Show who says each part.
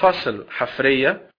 Speaker 1: فصل حفرية